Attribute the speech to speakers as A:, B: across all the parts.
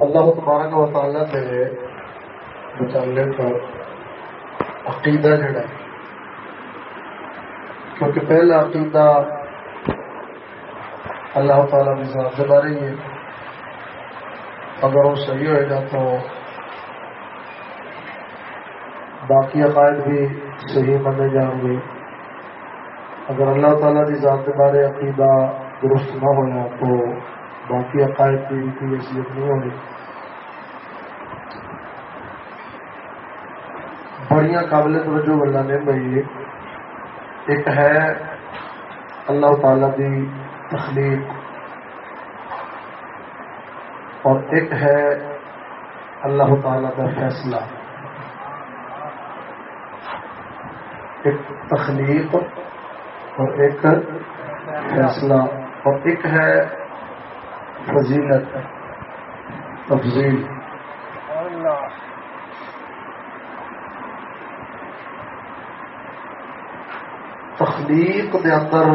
A: اللہ تبارک و تعالیٰ کے متعلق پر عقیدہ جڑا ہے، کیونکہ پہلا عقیدہ اللہ تعالیٰ کی ذات کے بارے ہی ہے۔ اگر وہ صحیح ہوئے گا تو باقی عقائد بھی صحیح مانے جائیں گے۔ اگر اللہ تعالیٰ کی ذات کے بارے عقیدہ درست نہ ہونا تو باقی عقائد کی کوئی حیثیت نہیں ہوگی۔ بڑی قابل توجہ گلا نے بھائی۔ ایک ہے اللہ تعالی کی تخلیق۔ اور ایک ہے اللہ تعالی کا فیصلہ۔ ایک تخلیق اور ایک فیصلہ اور ایک ہے فضیلت، تفضیل۔ تخلیق دے اندر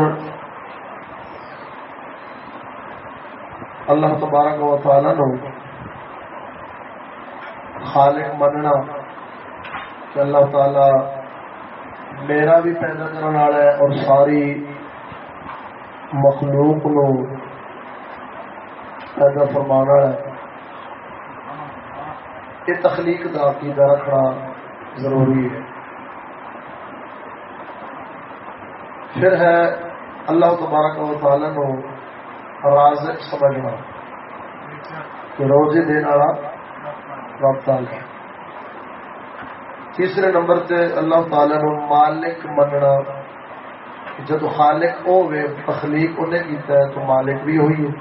A: اللہ تبارک و تعالی نو خالق مننا کہ اللہ تعالی میرا بھی پیدا کرنے والا ہے اور ساری مخلوق نو پیدا فرمانا ہے یہ تخلیق کا عقیدہ رکھنا ضروری ہے پھر ہے اللہ تبارک و تعالیٰ نو رازق سمجھنا کہ روزی دن والا رب تعالی تیسرے نمبر تے اللہ تعالیٰ نو مالک مننا، جب خالق ہوے تخلیق انہیں کیتا ہے تو مالک بھی ہوئی ہے۔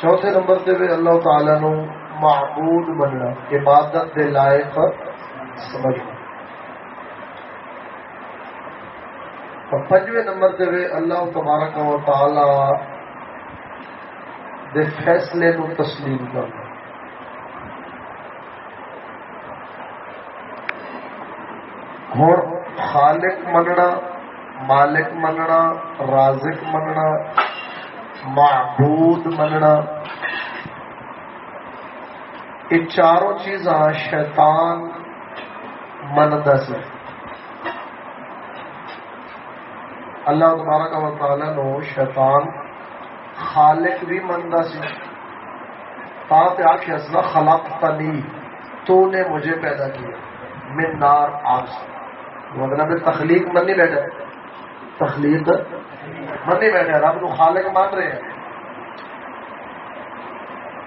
A: چوتھے نمبر تے بھی اللہ تعالیٰ نو معبود مننا، عبادت دے لائق سمجھنا۔ اور پنجویں نمبر سے اللہ تبارک و تعالی دے فیصلے نو تسلیم کرنا۔ ہوں خالق مننا، مالک مننا، رازق مننا، معبود مننا۔ یہ چاروں چیزاں شیطان منتا سے اللہ تبارک و تعالی نو شیطان خالق بھی منتا سی تا آخیا سنا خلق تنی تو نے مجھے پیدا کیا۔ میں نار آگ سے۔ مطلب تخلیق من نہیں بیٹھا تخلیق من نہیں بیٹھا رب نو خالق مان رہے ہیں۔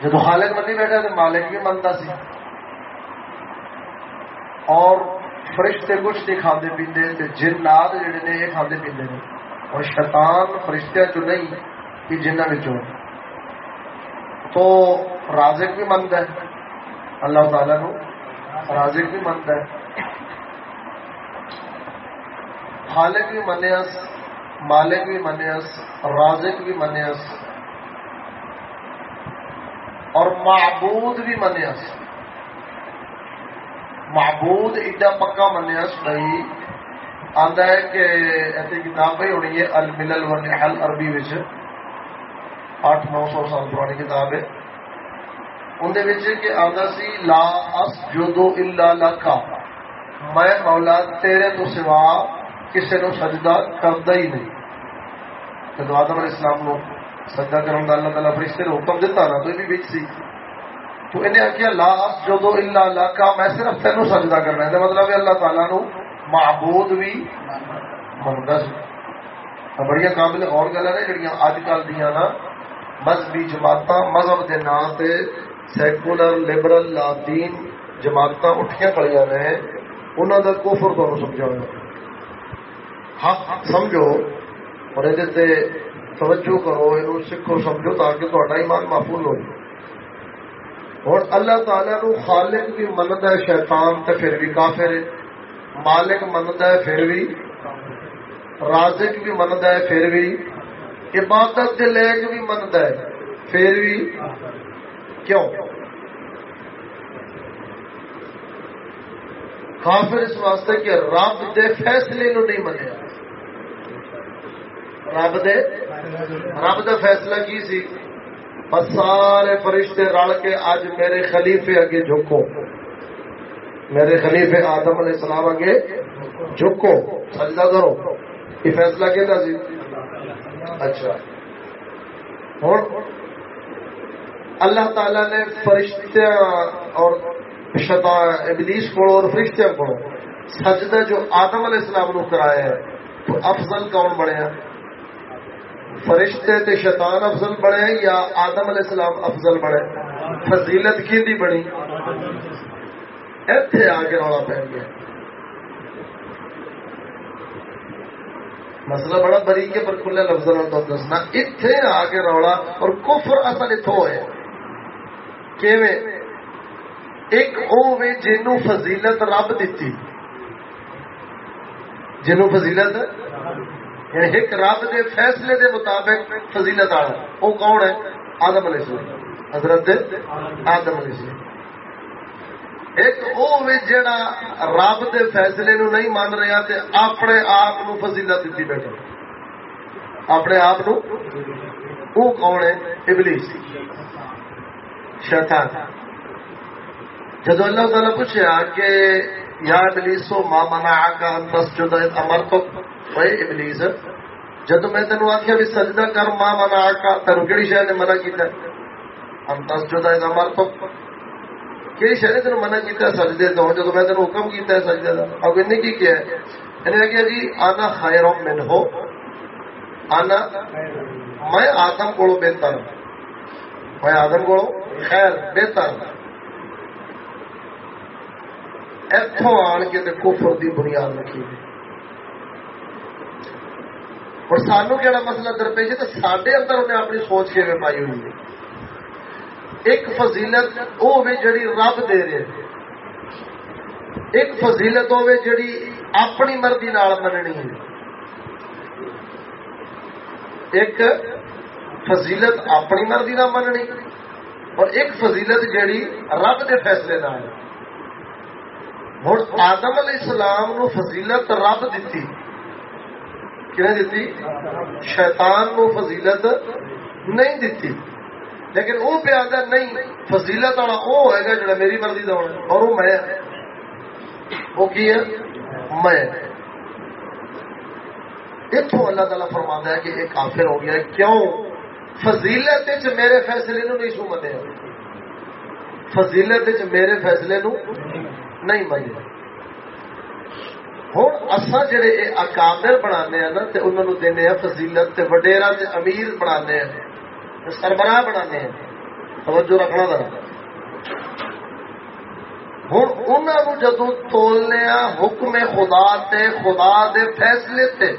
A: جب خالق من نہیں بیٹھا تو مالک بھی منتا سی۔ اور فرشتے کچھ نہیں کھانے پیتے جنات جڑے نے یہ کھانے پیتے ہیں اور شیطان فرشتہ چ نہیں کہ جنہوں تو رازق بھی مند ہے۔ اللہ تعالی نو رازق بھی مند ہے۔ خالق بھی منیس مالک بھی منیس رازق بھی منیس اور معبود بھی منیس معبود ایڈا پکا منیا بھائی آتا ہے کہ ایسی کتاب بھی ہونی ہے، الملل و نحل عربی وچ۔ اٹھ نو سو سال پرانی کتاب ہے۔ اندر کہ آتا سی، لا اس جدو الا لکا۔ میں مولا تیرے تو سوا کسی نو سجدہ کرتا ہی نہیں جب آدم علیہ السلام نو سجدہ کرنے کا اللہ تعالیٰ فرشتے نے حکم دیتا نا تو یہ بھی بچ سی تو انہیں آخیا لا جدو الا لاکا میں صرف تینوں سجدہ کرنا ہے مطلب اللہ تعالیٰ نو معبود بھی منگا سی بڑی قابل اور گلا نے جڑیاں اج کل دیا نا مذہبی جماعت مذہب کے نام سے سیکولر لبرل لاتین جماعت اٹھیا کڑیاں نے انہوں کا کوفر تمہیں سمجھا حق سمجھو اور یہ توجہ کرو یہ سیکھو سمجھو تاکہ تا ایمان محفوظ ہو جائے۔ اور اللہ تعالیٰ نو خالق بھی منت ہے، شیطان تے پھر بھی کافر ہے۔ مالک منتا ہے، پھر بھی رازق بھی منتا ہے، پھر بھی عبادت کے لیک بھی منتا ہے، پھر بھی کیوں؟ کافر اس واسطے کہ رب دے فیصلے نو نہیں منیا۔ رب دے؟ رب دا فیصلہ کی سی؟ بس سارے فرشتے رل کے اج میرے خلیفے اگے جھکو۔ میرے خلیفے آدم علیہ السلام اگے جھکو۔ سجدہ کرو۔ یہ فیصلہ کہنا سی؟ اچھا۔ ہوں اللہ تعالی نے فرشتے اور ابلیس کو اور فرشتیاں کو سجدہ جو آدم علیہ السلام نو کرایا ہے، تو افضل کون بڑے ہیں؟ فرشتے تے شیطان افضل بڑے ہیں یا آدم علیہ السلام افضل بڑے فضیلت کی دی بڑی اتنے آ کے رولا پہ گیا۔ مسئلہ بڑا بری کے پر کھلے لفظ تو دسنا۔ اتنے آ کے رولا اور کفر اصل اتو ہوئے۔ کیویں؟ ایک او وے جنوں فضیلت رب دیتی۔ جنوں فضیلت یعنی ایک رب دے فیصلے دے مطابق فضیلت والا وہ کون ہے؟ آدم علیہ السلام۔ حضرت آدم علیہ السلام۔ ایک وہ جڑا رب دے فیصلے نو نہیں مان رہا تے اپنے آپ نو فضیلت دیتی بیٹھا۔ اپنے آپ نو۔ وہ کون ہے؟ ابلیس۔ شیطان۔ جدو اللہ تعالیٰ پوچھا کہ یا ابلیسو ما منع کا تسجد امر تو ابلیس جد میں تینوں آخیا بھی سجدہ کر ماں منا آکا تین کہڑی شہر نے منع کیا ہم دس جو تسجد امر تو کہڑی شہر نے تینوں منع کیا سجدے تو جب میں تینوں حکم کیا ہے سجدے کا اب انہیں کی کیا ہے انہیں کیا جی آنا خیر من ہو آنا میں آدم کو بہتر میں آدم کو خیر بہتر اتوں آن کے کفر دی بنیاد رکھی گئی اور سانو کہڑا مسئلہ درپیش ہے جی تو سارے اندر انہیں اپنی سوچ کے پائی ہوئی ہے؟ ایک فضیلت وہ ہوے جڑی رب دے رہے ایک فضیلت ہوے جڑی اپنی مرضی نال مننی ہے۔ ایک فضیلت اپنی مرضی نہ مننی اور ایک فضیلت جڑی رب دے فیصلے نال۔ ہوں آدم علیہ السلام نو فضیلت رب دیتی دیتی؟ شیطان نو فضیلت نہیں دیتی۔ لیکن وہ پہ آدھا نہیں، فضیلت والا وہ ہوئے گا جڑا میری مرضی کا ہونا اور وہ میں۔ وہ کی ہے؟ میں۔ اتوں اللہ تعالیٰ فرما ہے کہ ایک کافر ہو گیا کیوں؟ فضیلت میرے فیصلے نو نہیں سو منے فضیلت میرے فیصلے نو نہیں منے ہوں اصا جڑے اکابر بنا نا تو انہوں دینے فضیلت، تے وڈیرا تے امیر بنا سربراہ بنا توجہ رکھنا ذرا۔ ہوں انہوں جدو تولنے حکم خدا تے، خدا دے فیصلے تے،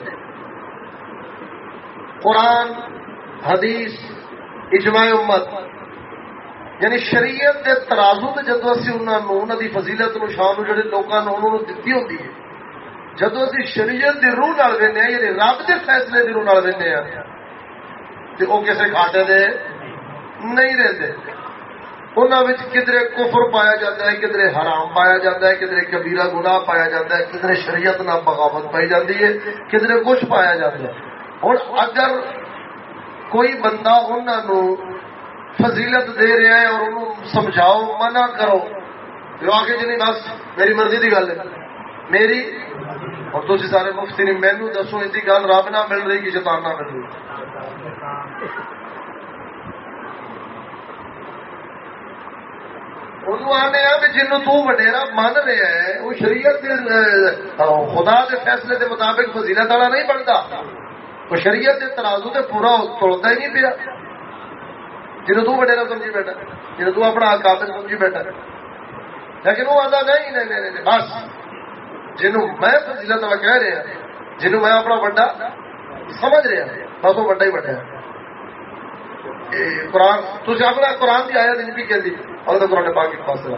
A: قرآن، حدیث، اجماع امت یعنی شریعت کے ترازو تے جدو اسی انہوں نے انہوں دی فضیلت نو شان جڑے لوگوں نے انہوں نے دتی ہوتی ہے جدو اسی شریعت دی روح نال وینے یعنی رب دے فیصلے دی روح نال وینے تے او کسے کھاٹے دے نہیں رہتے۔ انہوں کدھر کفر پایا جاتا ہے کدھر حرام پایا جاتا ہے کدھر کبیرہ گناہ پایا جاتا ہے کدھر شریعت نہ بغاوت پائی جاتی ہے کدھر کچھ پایا جاتا ہے۔ اور اگر کوئی بندہ انہوں فضیلت دے رہا ہے اور انہوں سمجھاؤ، منع کرو جو آگے جی نہیں بس، میری مرضی کی گل ہے۔ میری اور تھی سارے مفتی نے مینو دسو اس کی گل رب نہ مل رہی کہ شیطان نہ مل رہی جن تڈیرا من رہا ہے وہ شریعت خدا کے فیصلے کے مطابق فضیلت والا نہیں بنتا۔ وہ شریعت کے ترازو سے پورا توڑتا ہی نہیں پیا۔ جن تڈیرا سمجھی بیٹھا جن تو قابل سمجھی بیٹھا۔ لیکن وہ آتا نہیں، بس۔ جنوں میں فضیلت والا کہہ رہا ہاں، جنوں میں اپنا بڑا سمجھ رہا ہاں، بس وہ بڑا ہی بڑا ہے۔ قرآن تھی اپنا قرآن کی آیا نہیں کہ اور قرآن پاک کے پاس ہوں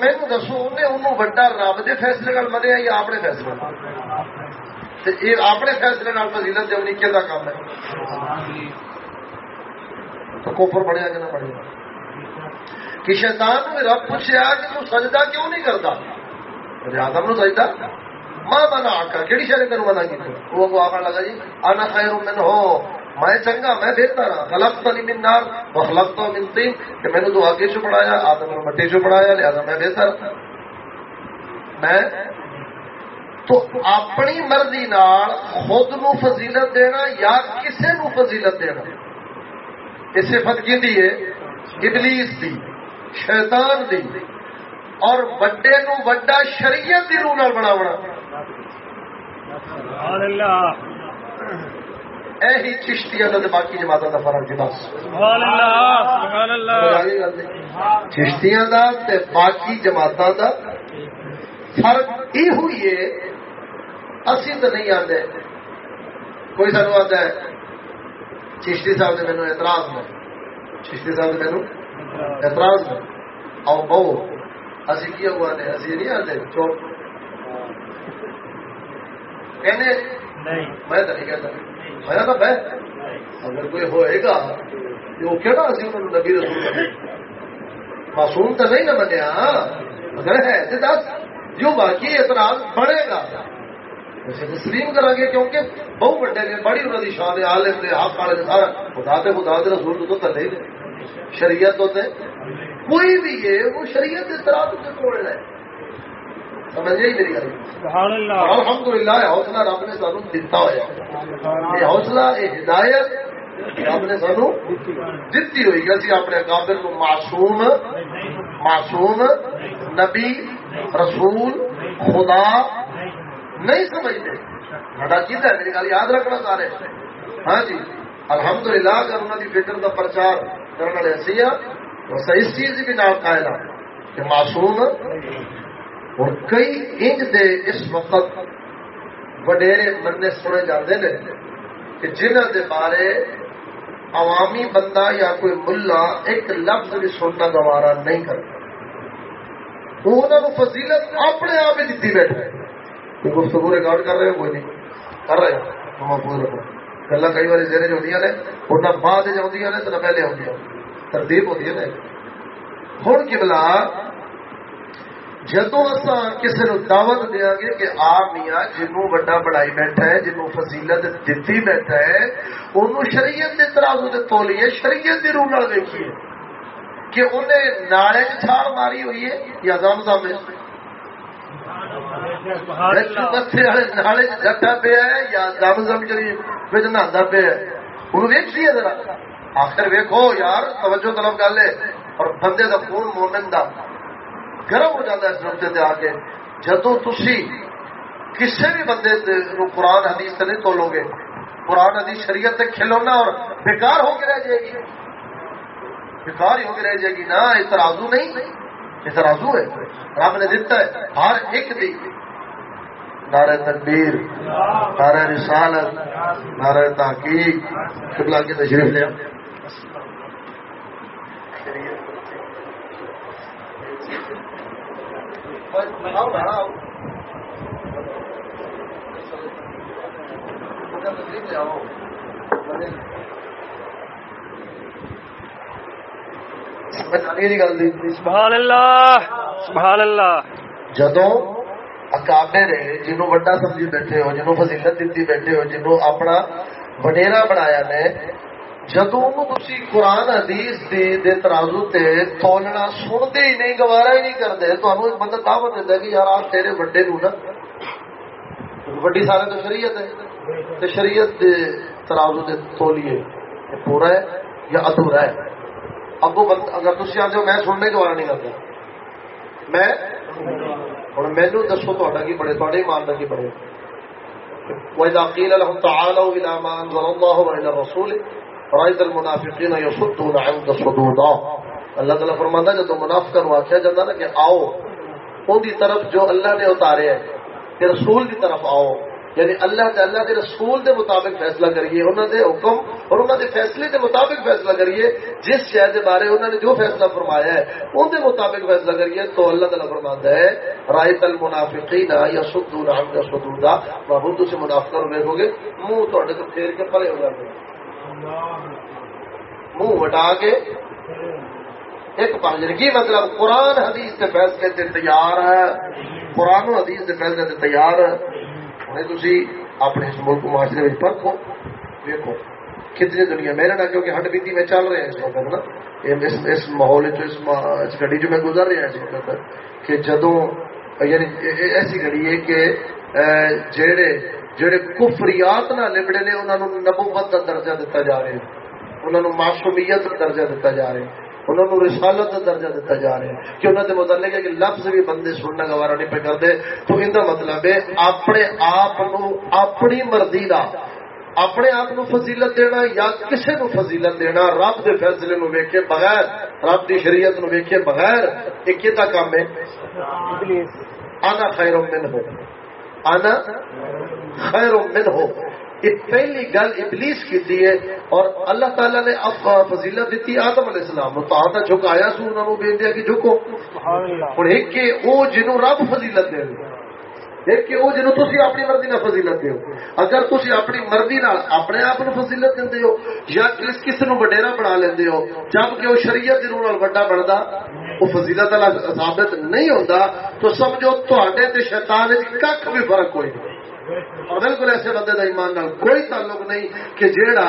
A: میں دسو انہیں انہوں بڑا رب کے فیصلے کا منیا یا اپنے فیصلے یہ اپنے فیصلے فضیلت جب نکے کا کام ہے؟ تو کوپر بڑھیا کہ نہ بڑھیا کہ شیطان نے رب پوچھا کہ تو سجدہ کیوں نہیں کرتا آدم نو سجدہ ماں بنا آکا کہڑی شہر تین منع کی وہ کو آخر لگا جی انا خیر من ہو میں چنگا میں بہتر ہاں خلق تو من نار وہ خلق تو من تین کہ میں نے تو آگے چو پڑھایا آدم نے مٹی چو پڑھایا لہذا میں بہتر میں تو اپنی مرضی نال خود نو فضیلت دینا یا کسے نو فضیلت دینا یہ صفت کی دی ہے ابلیس دی شیطان دی اور بڑے نو بڑا شریعت دی روح نال بناونا۔
B: سبحان اللہ
A: اہی چشتیاں تے باقی جماعتاں دا فرق جی بس۔
B: سبحان اللہ سبحان اللہ
A: چشتیاں دا تے باقی جماعتاں دا فرق یہ ہوئی ہے۔ اسی تو نہیں آتے کوئی سانو آتا ہے چشتی صاحب نے مینو اعتراض میں چشتی صاحب نے مینو اعتراض میں آؤ بہو۔ اسی کیا ہوا نے؟ اسی نہیں آتے؟ چوپ کہنے میں تو نہیں کہتا۔ میں تو میں۔ اگر کوئی ہوئے گا وہ کہنا اسی انہوں نے نبی رسول معصوم تو نہیں نہ بنیا اگر ہے تو دس۔ جو باقی اعتراض بڑھے گا۔ اسے تسلیم کریں گے کیونکہ بہت بڑے نے بڑی انہوں کی شان عالم دے حق والے نے سارا۔ خدا دے خدا دے رسول تو تلے دے۔ شریعت ہوتے کوئی بھی ہے وہ شریعت طرح تو توڑ رہا ہے سمجھے ہی میری گل۔
B: سبحان اللہ۔
A: الحمد للہ حوصلہ رب نے سانو دتا ہوا یہ حوصلہ یہ ہدایت رب نے سانو دتی ہوئی کہ اسی اپنے کو معصوم معصوم نبی رسول خدا نہیں سمجھتے۔ بڑا چیز ہے میری گل یاد رکھنا سارے۔ ہاں جی الحمد للہ اگر انہوں کی فکر کا پرچار کرنے والے ایسی آ تو اس چیز بھی نام قائل ہاں کہ معصوم اور کئی انج دے اس وقت وڈیرے مننے سنے جاتے ہیں کہ جنہ دے بارے عوامی بندہ یا کوئی ملا ایک لفظ بھی سننا گوارا نہیں کرتا۔ انہوں نے فضیلت اپنے آپ ہی دیتی بیٹھا ہے۔ کوئی گفتگو ریکارڈ کر رہے ہو؟ کوئی نہیں۔ کر رہے ہو۔ محفوظ رکھو گلا کئی بار زیرے جو ہوتی نے وہ نہ بعد جی نے تو نہ پہلے آدی ترتیب ہوتی ہے نا ہوں کی جدو اصا کسی نو دعوت دیا گے کہ آ میاں جنوں بڑا بڑائی بیٹھا ہے، جنوں فضیلت دتی بیٹھا ہے انہوں شریعت کے ترازو سے تولیے شریعت کی روح نال دیکھیے کہ انہیں نالے چھاڑ ماری ہوئی ہے یا زم زم
B: سبحان اللہ
A: متھے والے نالے جٹا پیا ہے یا زم زم جی بچ نہاتا پیا ہے۔ انہوں ویکسی ہے ذرا۔ آخر ویکو یار، توجہ طلب کر لے۔ اور بندے کا خون مومن دا گرم ہو جاتا ہے اس نقطے سے آ کے۔ جدو تھی کسی بھی بندے نو قرآن، حدیث سے نہیں تولو گے، قرآن، حدیث، شریعت سے کھلونا اور بیکار ہو کے رہ جائے گی۔ بیکار ہی ہو کے رہ جائے گی۔ نا اس نہیں۔ یہ ہے۔ رب نے دیتا ہے، ہر ایک دی۔ نعرہ تکبیر، نعرہ رسالت، نعرہ تحقیق، قبلہ کی تشریف لیا آؤ بھاڑا آؤ لے آؤ
B: سبحان اللہ سبحان اللہ۔
A: جدو اکابے رہے جنوں وڈا سمجھی بیٹھے ہو، جنوں فضیلت دیتی بیٹھے ہو، جنوں اپنا وڈیرا بنایا نے جدو تھی قرآن، حدیث دے دے ترازو تے تولنا سنتے ہی نہیں، گوارا ہی نہیں کرتے تو ایک بندہ دعوت دیتا کہ یار آپ تیرے وڈے نو نا وڈی سارے تو شریعت ہے، تے شریعت دے ترازو دے تولیے یہ پورا ہے یا ادھورا ہے؟ اب وہ بند اگر تھی آتے ہو میں سننے گوارا نہیں کرتا۔ میں؟ اور مینو دسو تا کی بڑے تے ایمان کا کی بڑے۔ وَإِذَا قِيلَ لَهُمْ تَعَالَوْا إِلَى مَا أَنزَلَ اللَّهُ وَإِلَى الرَّسُولِ رَأَيْتَ الْمُنَافِقِينَ يَصُدُّونَ عَنكَ صُدُودًا۔ اللہ تعالیٰ فرماتا ہے، جب منافقہ نو آخیا جاتا نا کہ آؤ، ان دی طرف جو اللہ نے اتارے ہے کہ رسول دی طرف آؤ۔ یعنی اللہ تے اللہ کے رسول دے مطابق فیصلہ کریے انہوں دے حکم اور انہوں دے فیصلے دے مطابق فیصلہ کریے۔ جس شہر کے بارے انہوں نے جو فیصلہ فرمایا ہے، ان دے مطابق فیصلہ کریے۔ تو اللہ تعالیٰ فرماتا ہے رائے تل منافقین یا سدو رام کا سدودا محبوب تھی منافقہ رو دیکھو گے، منہ تے تو پھیر کے پرے ہو جاتے منہ وٹا کے ایک پانچ کی مطلب قرآن حدیث کے فیصلے سے تیار ہے۔ قرآن و حدیث کے فیصلے سے تیار ہے۔ ہوں تھی اپنے اس ملک معاشرے میں پرکھو۔ دیکھو کتنی دنیا میرے نہ کیونکہ ہٹ بیتی میں چل رہے ہیں اس وقت نا۔ اس, اس ماحول اس گڈی جو میں گزر رہا اس وقت کہ جدو یعنی ایسی گھڑی ہے کہ جڑے جڑے کفریات نہ لبڑے نے انہوں نے نبوت کا درجہ دیتا جا رہا ہے۔ انہوں نے معصومیت کا درجہ دیتا جا رہا ہے۔ انہوں نے رسالت کا درجہ دیتا جا رہا ہے۔ کہ انہوں نے متعلق ہے کہ لفظ بھی بندے سننا گوارا نہیں پہ کرتے۔ تو ان کا مطلب ہے اپنے آپ اپنی مرضی کا اپنے آپ نو فضیلت دینا یا کسی نو فضیلت دینا رب دے فیصلے نو ویکھے بغیر رب دی شریعت نو ویکھے بغیر ایک کیتا کام ہے؟ آنا خیر من ہو آنا خیر من ہو یہ پہلی گل ابلیس کی ہے اور اللہ تعالیٰ نے اب فضیلت دیتی آدم علیہ السلام۔ تو آتا جھکایا سو انہوں دیا کہ جھکو۔ اور ایک کہ وہ جنہوں رب فضیلت دے ایک کہ وہ جنہوں تسی اپنی مرضی نہ فضیلت دیو اگر تسی اپنی مرضی نال اپنے آپ نو فضیلت دیندے ہو یا کس کس نو وڈیرا بنا لیندے ہو جبکہ وہ شریعت دے نال بڑا بندا وہ فضیلت والا ثابت نہیں ہوندا تو سمجھو تواڈے تے شیطان وچ ککھ بھی فرق کوئی نہیں۔ اور بالکل ایسے بندے کا ایمان نال کوئی تعلق نہیں کہ جیڑا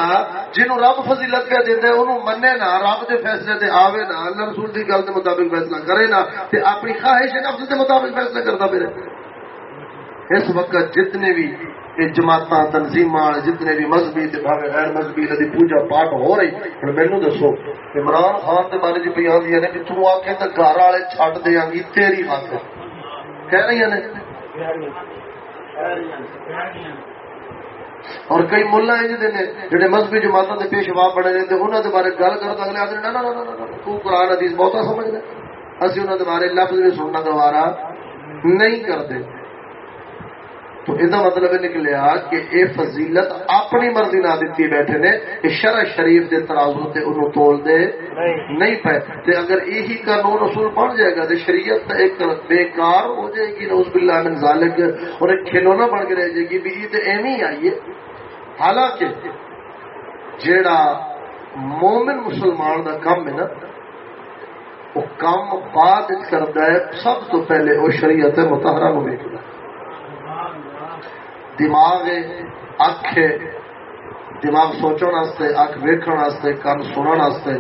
A: جنوں رب فضیلت پہ دیندا ہے اونوں منے نہ، رب دے فیصلے تے آوے نہ، اللہ رسول دی گل دے مطابق فیصلہ کرے نہ، تے اپنی خواہش نفس دے مطابق فیصلہ کرتا پھر اس وقت جتنے بھی جماعت تنظیم جتنے بھی مذہبی غیر مذہبی پوجا پاٹ ہو رہی ہوں مینو دسو، عمران خان کے بارے جی پہ آدھی نے کہ تم آ کے گھر والے چڈ دیا گی تیری ہاتھ کہہ رہی نے؟ اور کئی ملا جی نے جہے مذہبی جماعتوں کے پیشوا بنے رہے انہوں کے بارے گل کرو تو اگلے آدھے تو قرآن حدیث بہتا سمجھ لے اسی انہوں کے بارے لفظ بھی سننا گوارا نہیں کرتے تو یہ مطلب یہ نکلیا کہ اے فضیلت اپنی مرضی نہ دیتی بیٹھے نے یہ شرع شریف دے ترازو تے انہوں تول دے نہیں پے۔ تے اگر یہی قانون اصول بن جائے گا تے شریعت ایک بیکار ہو جائے گی نوز باللہ من ذالک، اور ایک کھلونا بن کے رہ جائے گی، بھی یہ تے ایمی آئیے حالانکہ جیڑا مومن مسلمان دا کام ہے نا، وہ کام بعد کرتا ہے، سب تو پہلے وہ شریعت متحرہ کو دیکھتا ہے دماغ اکھ ہے۔ دماغ سوچن واسطے، اکھ ویکھن واسطے، کن سنن واسطے،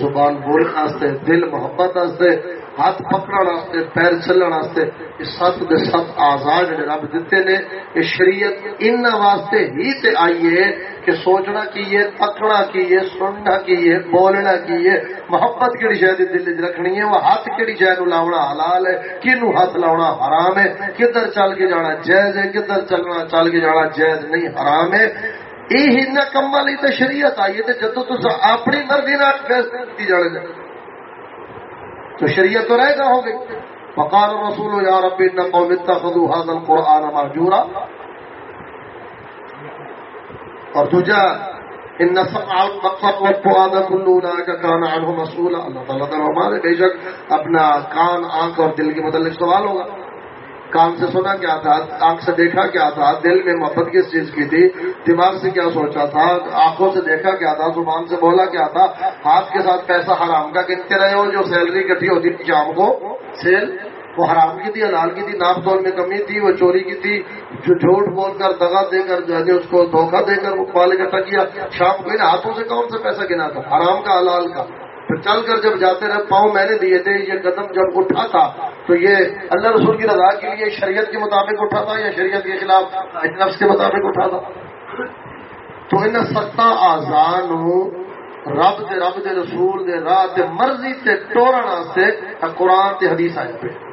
A: زبان بولن واسطے، دل محبت واسطے، ہاتھ پکڑن واسطے، پیر چلن واسطے، یہ سات دے سات آزاد جڑے رب دیتے نے، یہ شریعت ان واسطے ہی تے آئیے کہ سوچنا کی ہے، تکنا کی ہے، سننا کی ہے، بولنا کی ہے۔ محبت کہڑی شاید دل چ رکھنی ہے، وہ ہاتھ کہڑی شاید لاؤنا حلال ہے کنو ہاتھ لاؤنا حرام ہے۔ کدھر چل کے جانا جائز ہے، کدھر چلنا، چل کے جانا جائز نہیں، حرام ہے۔ یہ کما لی تو شریعت آئی ہے جدو تص اپنی مرضی فیصلے کی جانے تو شریعت تو رہ گا ہوگی فقال الرسول، یا رب، ان قوم اتخذوا هذا القران مهجورا. اور دوجا ان سمع المقصد والفؤاد كل كان عنه مسؤولا اللہ تعالی کا ہمارے بے شک اپنا کان، آنکھ اور دل کے متعلق سوال ہوگا۔ کان سے سنا کیا تھا، آنکھ سے دیکھا کیا تھا، دل میں محبت کس چیز کی تھی، دماغ سے کیا سوچا تھا، آنکھوں سے دیکھا کیا تھا، زبان سے بولا کیا تھا، ہاتھ کے ساتھ پیسہ حرام کا گنتے رہے ہو جو سیلری کٹھی ہوتی تھی، شام کو سیل وہ حرام کی تھی، حلال کی تھی ناپ تول میں کمی تھی، وہ چوری کی تھی، جو جھوٹ بول کر دگا دے کر جو ہے اس کو دھوکہ دے کر وہ پال اکٹھا کیا، شام کو ہاتھوں سے کون سا پیسہ گنا تھا؟ حرام کا، حلال کا۔ پھر چل کر جب جاتے رہے، پاؤں میں نے دیے تھے، یہ قدم جب اٹھا تھا، تو یہ اللہ رسول کی رضا کے لیے شریعت کے مطابق اٹھا تھا یا شریعت کے خلاف نفس کے مطابق اٹھا تھا؟ تو ان ستا آزان رب دے رب دے رسول دے راہ دے مرضی تے ٹورن واسطے قرآن تے حدیث آئے پہ۔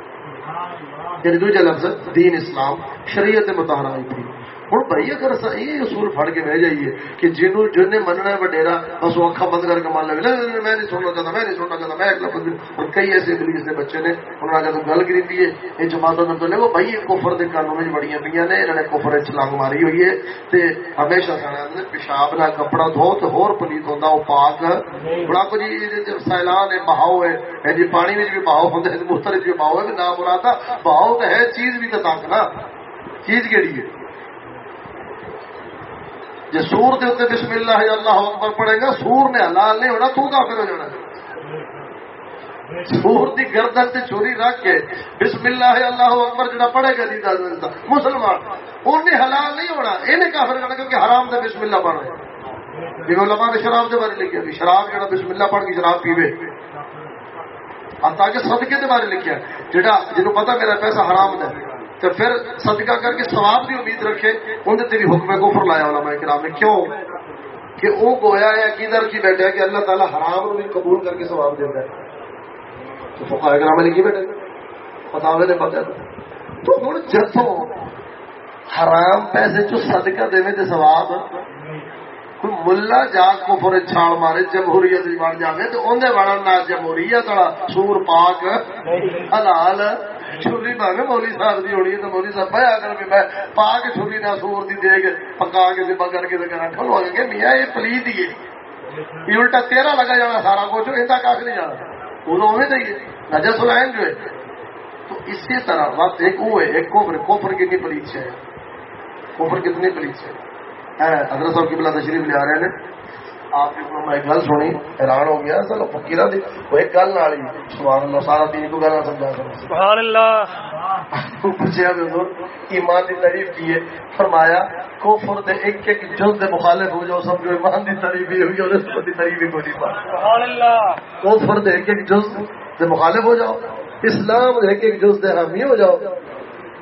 A: یعنی دوجا لفظ دین اسلام شریعت متحرہ آئی تھی ہوں بھائی اگر یہ اصول پڑ کے بہ جائیے کہ جنوں جن مننا ہے وڈیرا بس وہ اکھا بند کر کے مان لگے میں نہیں سننا چاہتا میں نہیں سننا چاہتا میں ایک لفظ اور کئی ایسے ابلیس کے بچے نے انہوں نے گل کری دی ہے یہ جماعتوں نے تو وہ بھائی کفر کے قانون میں بڑی پہ نے انہوں نے کفر چلانگ ماری ہوئی ہے تے ہمیشہ سنا پیشاب نہ کپڑا دھو تو ہور پلیت ہوتا وہ پاک بڑا کچھ جی سیلان ہے بہاؤ ہے جی پانی میں بھی بہاؤ ہوتا ہے مختلف بھی بہاؤ ہے نہ برا تھا بہاؤ تو ہے چیز بھی تو تک نا چیز کہڑی ہے جی سور کے اتنے بسم اللہ اللہ اکبر پڑے گا، سور نے حلال نہیں ہونا، تو کافر ہو جانا سور دی گردن تے چھری رکھ کے بسم اللہ اللہ اکبر جڑا پڑھے گا دی داد مسلمان انہیں حلال نہیں ہونا انہیں کافر کرنا کیونکہ حرام تے بسم اللہ پڑھ رہے جی علماء نے شراب کے بارے لکھا بھی، شراب جڑا بسم اللہ پڑھ کے شراب پیوے۔ تاکہ صدقے کے بارے لکھا جڑا جنہوں پتا میرا پیسہ حرام ہے تو پھر صدقہ کر کے ثواب کی امید رکھے انہیں تیری حکم کفر لایا علماء کرام نے کیوں؟ کہ وہ گویا ہے عقیدہ کی بیٹھا ہے کہ اللہ تعالیٰ حرام بھی قبول کر کے ثواب دیتا ہے۔ تو فقہ کرام لکھی بیٹھے فتاوے نے پتا تو ہوں جتوں حرام پیسے چ صدقہ دے تے ثواب کوئی ملا جا کفر چھاڑ مارے جمہوریت بن جائے تو اندر بڑھن نہ جمہوریت والا سور پاک حلال چھری بھاوے مولی صاحب دی ہونی ہے تو مولی صاحب بھائی اگر میں پا کے چھری نہ سور دی دیگ پکا کے ذبح کر کے کرا ٹھل ہو گئے میاں یہ پلیت ہی ہے یہ الٹا تیرا لگا جانا سارا کچھ انتا کاش نہیں جانا وہ تو ہمیں دئیے نجس العین جو ہے تو اسی طرح بات ایک وہ ہے ایک کوفر کوفر کتنی پلیت ہے کوفر کتنی پلیت ہے حضرت صاحب کی بلا تشریف لے آ رہے ہیں آپ میں گل سنی حیران ہو گیا چلو فکیر وہ ایک گل نہ سبحان اللہ سارا دین کو گل سمجھا
B: سبحان اللہ
A: پوچھا ایمان کی تعریف کی ہے فرمایا کوفر دے ایک ایک جز دے مخالف ہو جاؤ سمجھو ایمان کی تعریف ہی ہوئی اور اس کی تعریف ہی کوئی
B: سبحان اللہ
A: کوفر دے ایک ایک جز دے مخالف ہو جاؤ اسلام دے ایک ایک جز دے حامی ہو جاؤ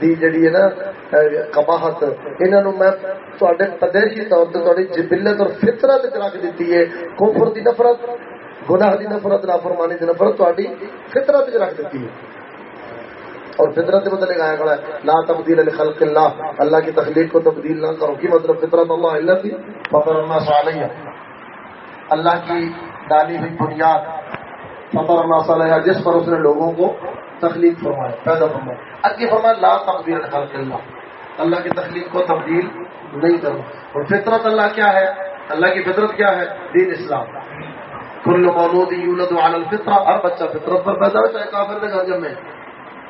A: دی جڑی ہے نا قباحت انہاں نو میں تواڈے پدیشی طور تے تواڈی جبلت اور فطرت وچ رکھ دتی ہے کفر دی نفرت گناہ دی نفرت نافرمانی دی نفرت تواڈی فطرت وچ رکھ دتی ہے اور فطرت کے متعلق آیا کھڑا ہے لا تبدیل لخلق اللہ اللہ کی تخلیق کو تبدیل نہ کرو کی مطلب فطرت اللہ اللہ کی فطر الناس علیہ اللہ کی ڈالی ہوئی بنیاد فطر الناس علیہ جس پر اس نے لوگوں کو تخلیق فرمایا پیدا فرمایا اگے فرمایا لا تبدیل خلق اللہ۔ اللہ کی تخلیق کو تبدیل نہیں کرو۔ اور فطرت اللہ کیا ہے؟ اللہ کی فطرت کیا ہے؟ دین اسلام۔ کل مولود یولد علی الفطرہ۔ ہر بچہ فطرت پر پیدا ہو، چاہے کافر دے گھر میں۔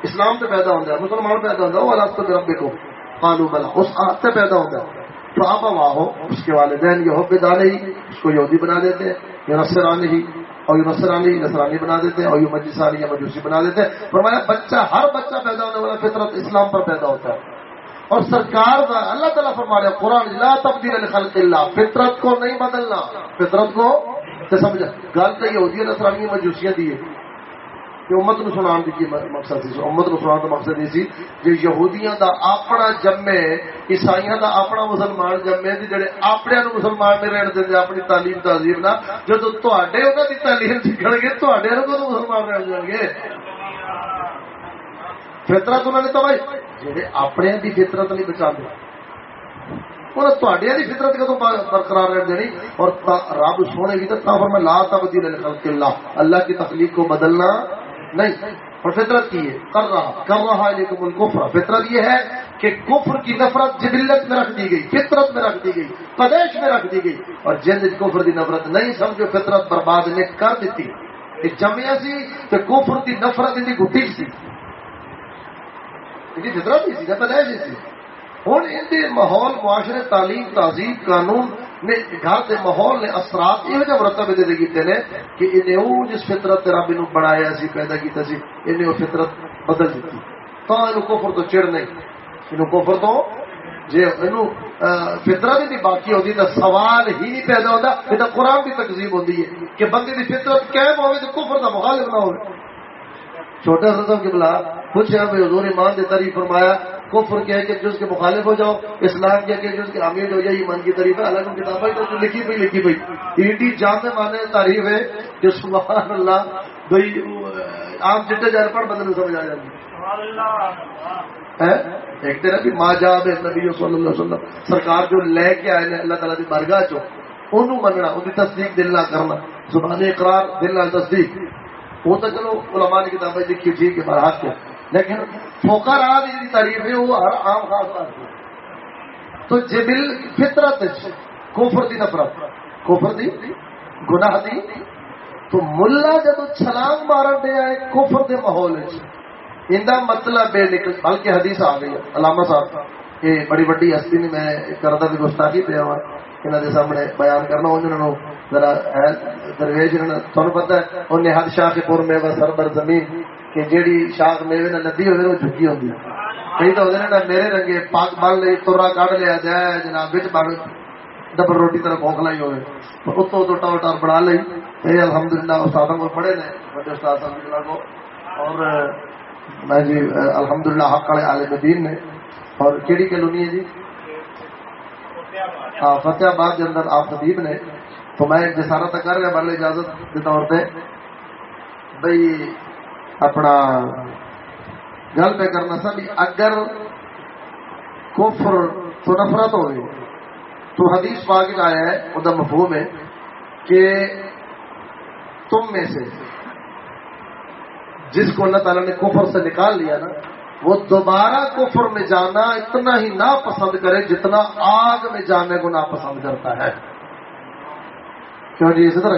A: اسلام سے پیدا ہوتا ہے، مسلمان پیدا ہوتا ہے وہ اللہ کے رب کو قانو بلا، اس آت سے پیدا ہوتا ہے۔ تو آپ واہ ہو، اس کے والدین یہ حب دانے ہی، اس کو یہودی بنا دیتے ہیں، یا نصرانی ہی۔ اور یہ نسرانی نسرانی بنا دیتے ہیں، اور یہ مجسانی یا مجوسی بنا دیتے ہیں۔ فرمایا، بچہ، ہر بچہ پیدا ہونے والا فطرت اسلام پر پیدا ہوتا ہے۔ اور سرکار کا اللہ تعالیٰ فرما رہے قرآن، لا تبدیل الخلق اللہ، فطرت کو نہیں بدلنا۔ فطرت کو سمجھا، گل تو یہ ہوتی ہے نسرانی مجوسیاں دیے کہ امت نو سنان کی مقصد سی؟ امت نو سنان کا مقصد یہ سی جو یہودیاں دا اپنا جمے عیسائیاں دا اپنا مسلمان جمے تے جڑے اپنے نو مسلمان میں رہن دے اپنی تعلیم تہذیب نہ، جدو تواڈے انہاں دی تعلیم سیکھن گے، تواڈے نو مسلمان رہن جان گے؟ فطرت انہوں نے تو بھائی، جڑے اپنے دی فطرت نہیں بچا دے فطرت کدو برقرار رہ دینی؟ اور رب سونے بھی تو میں لا تبدیل خلق اللہ اللہ کی تخلیق کو بدلنا نہیں۔ اور فطرت کی ہے کر رہا کر رہا ہے لیکن الکفر۔ فطرت یہ ہے کہ کفر کی نفرت جبلت میں رکھ دی گئی، فطرت میں رکھ دی گئی پدیش میں رکھ دی گئی۔ اور جن کفر کی نفرت نہیں سمجھو، فطرت برباد نے کر دیتی۔ جمیا سی تو کفر کی نفرت ان کی گٹی سی۔ فطرت ہی سی نہ پدیش ہی سی۔ ہوں ان ماحول، معاشرے، تعلیم، تہذیب، قانون نے گھر کے ماحول نے اثرات یہ جہ مرتب دے کیتے نے کہ انہیں وہ جس فطرت رب ان بنایا سی، پیدا کیتا سی، انہیں وہ فطرت بدل دیتی۔ تو یہ کوفر تو چڑ نہیں۔ یہ کوفر تو جی فطرت ہی باقی ہوتی تو سوال ہی نہیں پیدا ہوتا یہ تو قرآن کی تقسیم ہوتی ہے کہ بندے کی فطرت قائم ہوگی تو کفر کا مخالف نہ ہو چھوٹا سا کے بلا۔ پوچھا بھائی حضور ایمان نے تعریف فرمایا کفر کہہ کے جس کے مخالف ہو جاؤ اسلام کہہ کے جس کے امید ہو جائے ایمان کی تعریف ہے۔ الگ کتابیں تو لکھی پئی لکھی پئی ایٹی جامع مانے تعریف ہے کہ سبحان اللہ بھائی عام چٹے جان پڑھ بندے سمجھ آ جاتی ایک دن ابھی ماں جا نبی صلی اللہ علیہ وسلم سرکار جو لے کے آئے اللہ تعالیٰ کی برگاہ چو انہوں مننا ان کی تصدیق دل نہ کرنا۔ زبان اقرار دل نہ تصدیق۔ وہ تو چلو علماء نے کتابیں لکھی ٹھیک ہے برحق کے۔ لیکن فوکر آ جی تعریف وہ ہر عام خاص بات تو جبل فطرت کوفر دی نفرت۔ کوفر دی گناہ دی۔ تو ملا جدو چھلانگ مارن دے آئے کوفر دے ماحول اندہ مطلب بے نکل بلکہ حدیث آ گئی۔ علامہ صاحب، یہ بڑی بڑی ہستی نے میں کردہ بھی گستاخی پہ ہوا انہوں نے سامنے بیان کرنا انہوں نے ذرا درویش انہوں تمہیں پتا ہے وہ نہاد شاہ کے پور میں وہ سربر زمین کہ جیڑی شاخ میوے نے ندی ہوئے وہ جھکی ہوتی کئی تو ہوتے میرے رنگے پاک بن لے تورا کٹ لیا جائے جناب بچ بن ڈبل روٹی طرح بوکھ لائی ہوئے۔ اتو تو ٹور ٹور بنا لی یہ الحمد للہ استادوں کو پڑھے نے، بڑے استاد الحمد کو اور میں جی الحمد للہ حق والے عالم دین نے۔ اور کیڑی کلونی ہے جی؟ ہاں فتح آباد کے اندر آپ خطیب نے۔ تو میں جسارت کر رہا بڑے اجازت کے طور پہ۔ بھائی اپنا گل پہ کرنا سا بھی اگر کفر تو نفرت ہو گئی تو حدیث پاک آیا ہے، وہ مفہوم ہے کہ تم میں سے جس کو اللہ تعالیٰ نے کفر سے نکال لیا نا، وہ دوبارہ کفر میں جانا اتنا ہی ناپسند کرے جتنا آگ میں جانے کو ناپسند کرتا ہے۔ کیوں جی؟ اسی طرح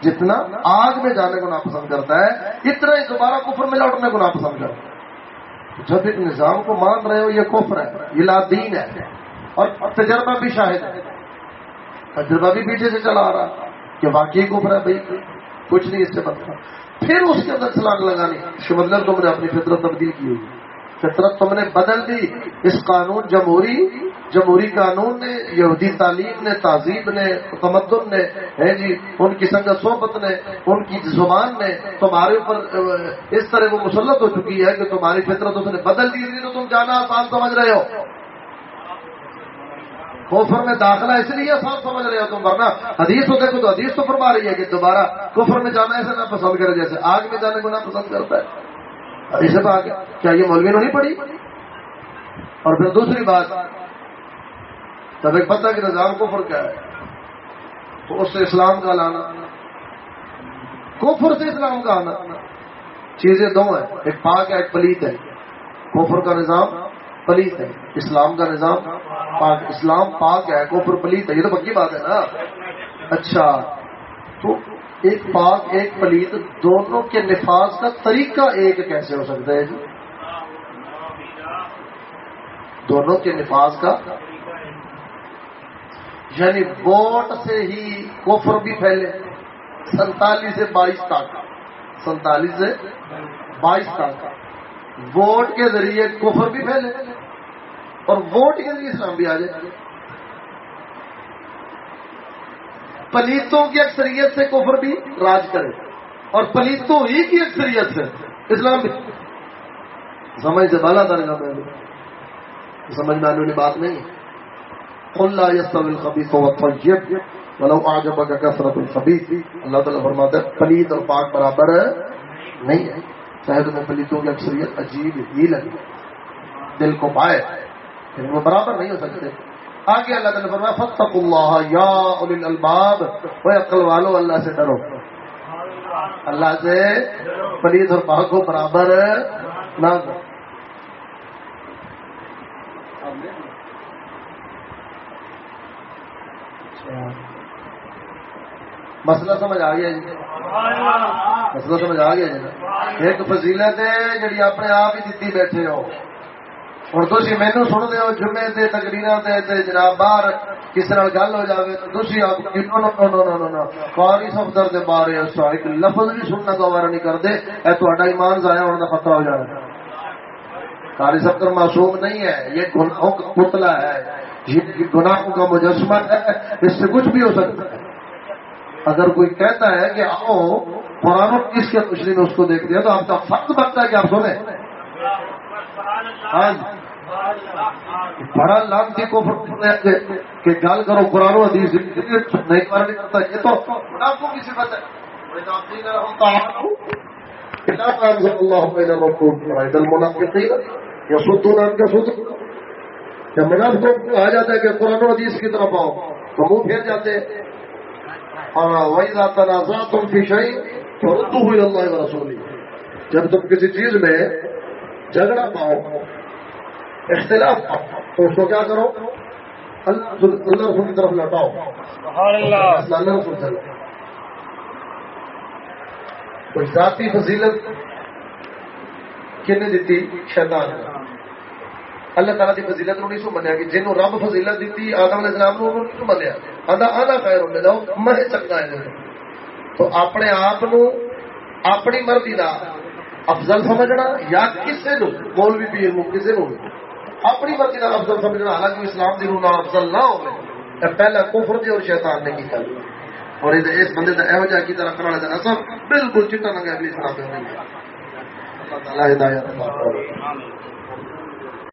A: جتنا آگ میں جانے کو ناپسند کرتا ہے، اتنا ہی دوبارہ کفر میں لوٹنے کو ناپسند کرتا ہے۔ جب ایک نظام کو مان رہے ہو، یہ کفر ہے، یہ لادین ہے۔ اور تجربہ بھی شاہد ہے۔ تجربہ بھی پیچھے سے چلا آ رہا کہ واقعی کفر ہے بھائی، کچھ نہیں اس سے بنتا پھر اس کے اندر سلانگ لگانی۔ مطلب تم نے اپنی فطرت تبدیل کی ہوئی۔ فطرت تم نے بدل دی۔ اس قانون جمہوری جمہوری قانون نے، یہودی تعلیم نے تہذیب نے، تمدن نے ہے جی ان کی سنگت صحبت نے، ان کی زبان نے، تمہارے اوپر اس طرح وہ مسلط ہو چکی ہے کہ تمہاری فطرت اس نے بدل دی۔ تھی تو تم جانا آسان سمجھ رہے ہو۔ کوفر میں داخلہ اس لیے آسان سمجھ رہے ہو تم، ورنہ حدیث تو دیکھو تو حدیث تو فرما رہی ہے کہ دوبارہ کوفر میں جانا ایسے نہ پسند کرے جیسے آگ میں جانے کو نہ پسند کرتا ہے۔ حدیث پہ کیا یہ مولوی نہیں پڑی اور پھر دوسری بات تب ایک پتہ کہ نظام کفر کیا ہے، تو اس سے اسلام کا لانا، کفر سے اسلام کا آنا، چیزیں دو ہیں۔ ایک پاک ہے، ایک پلیت ہے۔ کفر کا نظام پلیت ہے، اسلام کا نظام پاک۔ اسلام پاک ہے، کفر پلیت ہے، یہ تو پکی بات ہے نا۔ اچھا تو ایک پاک، ایک پلیت دونوں کے نفاذ کا طریقہ ایک کیسے ہو سکتا ہے جی؟ دونوں کے نفاذ کا؟ یعنی ووٹ سے ہی کفر بھی پھیلے، سنتالیس سے بائیس تک، سنتالیس سے بائیس تک۔ ووٹ کے ذریعے کفر بھی پھیلے اور ووٹ کے ذریعے اسلام بھی آ جائے۔ پلیتوں کی اکثریت سے کفر بھی راج کرے اور پلیتوں ہی کی اکثریت سے اسلام بھی سمجھ سے بالا درجہ میں۔ سمجھ میں آنے والی بات نہیں۔ اللہ يستوي الخبيث والطيب ولو اعجبك كثرة الخبيث۔ اللہ تعالیٰ فرماتا ہے پلید اور پاک برابر نہیں ہے۔ چاہے تمہیں پلیتوں کی اکثریت عجیب ہی لگے دل کو پائے لیکن یعنی وہ برابر نہیں ہو سکتے۔ آگے اللہ تعالیٰ فرمایا فتق اللہ یا اولی الالباب وہ عقل والو، اللہ سے ڈرو۔ اللہ سے پلید اور پاک کو برابر نہ کرو مسئلہ سمجھ آ گیا جی۔ مسئلہ سمجھ آ گیا جی۔ ایک فضیلت ہے جی اپنے آپ ہی دیتی بیٹھے ہو۔ اور تھی مینو سن دو جمعے سے تقریر جناب باہر کسی گل ہو جائے تو تھی قاری سفدر کے بارے ایک لفظ بھی سننا گوارا نہیں کرتے اے تا ایمان ضائع ہونے کا خطرہ ہو جانا قاری سفدر معصوم نہیں ہے یہ گناہوں کا پتلا ہے یہ گناہوں کا مجسمہ ہے اس سے کچھ بھی ہو سکتا ہے اگر کوئی کہتا ہے کہ آؤ قرآن کس کے روشنی میں اس کو دیکھ دیا تو آپ کا فرق بنتا ہے کہ آپ سنیں ہاں جی۔ بڑا لام تھی کو کہ گال کرو، قرآن حدیث نہیں کرتا یہ تو آپ کو کسی ہے۔ یا سدھ نام کا سدھ یا مناف کو کہا جاتا ہے کہ قرآن و حدیث کی طرف آؤ، تو منہ پھیر جاتے ہیں۔ ہاں، اور وہی تنازع تم کی شہی تو اردو ہوئی اللہ رسولی جب تم کسی چیز میں جھگڑا پاؤ اختلاف پاؤ۔ تو اس کو کیا کرو؟ اللہ رسول کی طرف لوٹاؤ۔
B: اللہ۔
A: رسول چلو کوئی ذاتی فضیلت کنے دیتی؟ شیطان اللہ تعالیٰ کی فضیلت نہیں سو منیا کہ جنہوں رب فضیلت دیتی آدم علیہ السلام انہوں نہیں منیا۔ آدھا آدھا خیر ہونے جاؤ میں چنگا ہے تو اپنے آپ اپنی مرضی کا افضل سمجھنا یا کسی نو، مولوی پیر نو کسی نو اپنی مرضی کا افضل سمجھنا، حالانکہ اسلام دی روح افضل نہ ہو پہلا کفر دی اور شیطان نے کی اور اس بندے کا یہو جہ کی طرح کرنے کا اثر بالکل چٹا نگا اگلی طرح پہ اللہ تعالی ہدایت